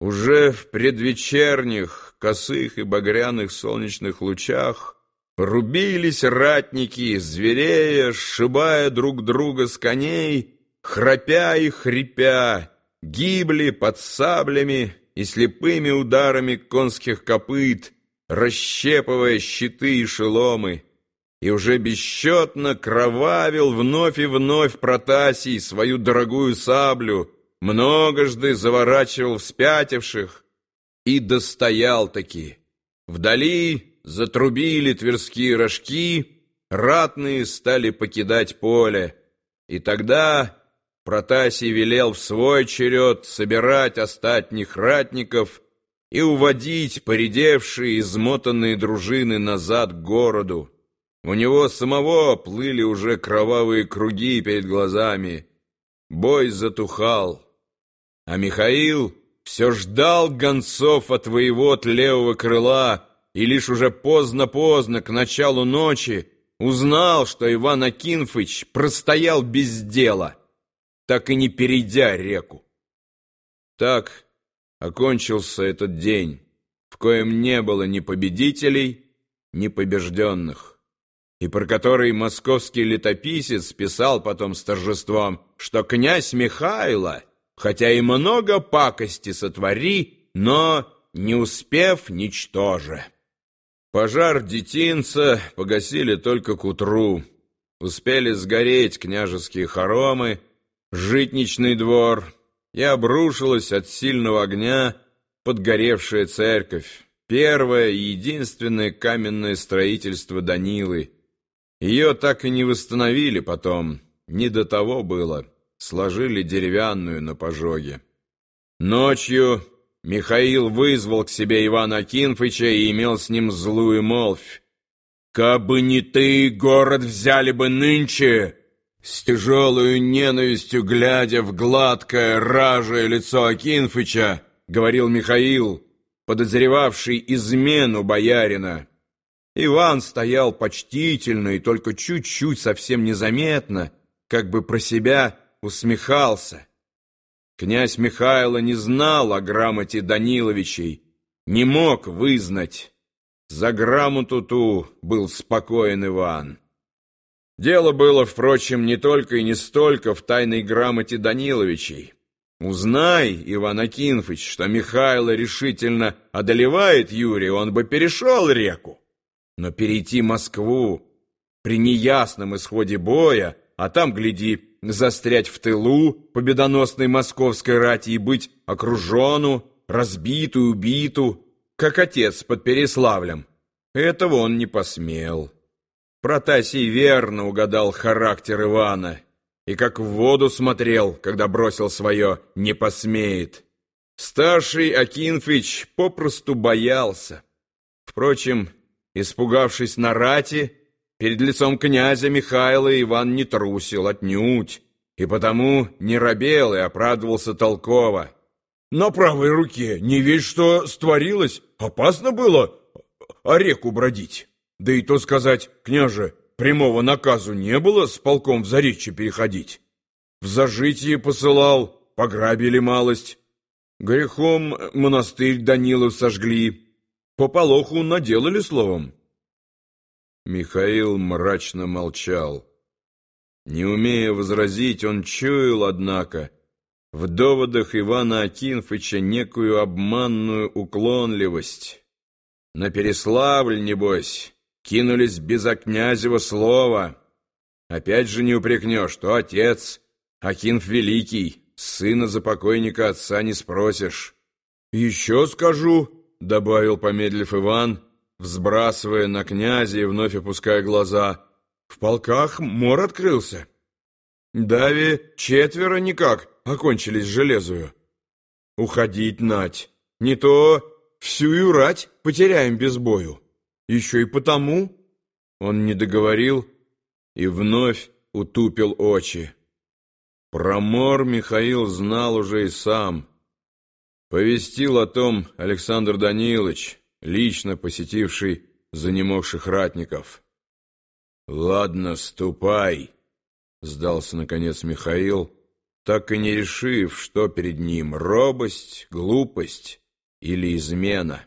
Уже в предвечерних, косых и багряных солнечных лучах рубились ратники, зверея, сшибая друг друга с коней, храпя и хрипя, гибли под саблями и слепыми ударами конских копыт, расщепывая щиты и шеломы, и уже бесчетно кровавил вновь и вновь Протасий свою дорогую саблю, многожды заворачивал вспятивших и достоял-таки. Вдали затрубили тверские рожки, ратные стали покидать поле, и тогда Протасий велел в свой черед собирать остатних ратников и уводить поредевшие, измотанные дружины назад к городу. У него самого плыли уже кровавые круги перед глазами. Бой затухал. А Михаил все ждал гонцов от воевод левого крыла, и лишь уже поздно-поздно, к началу ночи, узнал, что Иван Акинфыч простоял без дела, так и не перейдя реку. Так окончился этот день, в коем не было ни победителей, ни побежденных, и про который московский летописец писал потом с торжеством, что князь Михайло — хотя и много пакости сотвори, но не успев ничтоже. Пожар детинца погасили только к утру. Успели сгореть княжеские хоромы, житничный двор, и обрушилась от сильного огня подгоревшая церковь, первое и единственное каменное строительство Данилы. Ее так и не восстановили потом, не до того было сложили деревянную на пожоге. Ночью Михаил вызвал к себе Ивана Акинфыча и имел с ним злую молвь. «Кабы не ты, город взяли бы нынче!» С тяжелой ненавистью, глядя в гладкое, ражее лицо Акинфыча, говорил Михаил, подозревавший измену боярина. Иван стоял почтительно и только чуть-чуть, совсем незаметно, как бы про себя, усмехался. Князь Михайло не знал о грамоте Даниловичей, не мог вызнать. За грамоту ту был спокоен Иван. Дело было, впрочем, не только и не столько в тайной грамоте Даниловичей. Узнай, Иван Акинфыч, что Михайло решительно одолевает Юрия, он бы перешел реку. Но перейти Москву при неясном исходе боя, а там, гляди, застрять в тылу победоносной московской рати и быть окружену, разбиту, убиту, как отец под Переславлем. Этого он не посмел. Протасий верно угадал характер Ивана и как в воду смотрел, когда бросил свое «не посмеет». Старший Акинфич попросту боялся. Впрочем, испугавшись на рати, Перед лицом князя Михаила Иван не трусил отнюдь, и потому не робел и оправдывался толково. На правой руке не весь что створилось, опасно было а реку бродить. Да и то сказать, княже, прямого наказу не было с полком в заречье переходить. В зажитие посылал, пограбили малость. Грехом монастырь Данилов сожгли, по полоху наделали словом. Михаил мрачно молчал. Не умея возразить, он чуял, однако, в доводах Ивана Акинфыча некую обманную уклонливость. На Переславль, небось, кинулись безо князева слова. Опять же не упрекнешь, что отец, Акинф Великий, сына за покойника отца не спросишь. «Еще скажу», — добавил, помедлив Иван, — взбрасывая на князя и вновь опуская глаза. В полках мор открылся. Дави четверо никак окончились железую. Уходить, Нать, не то всю рать потеряем без бою. Еще и потому... Он не договорил и вновь утупил очи. Про мор Михаил знал уже и сам. Повестил о том Александр Данилович, лично посетивший занемогших ратников. «Ладно, ступай», — сдался, наконец, Михаил, так и не решив, что перед ним — робость, глупость или измена.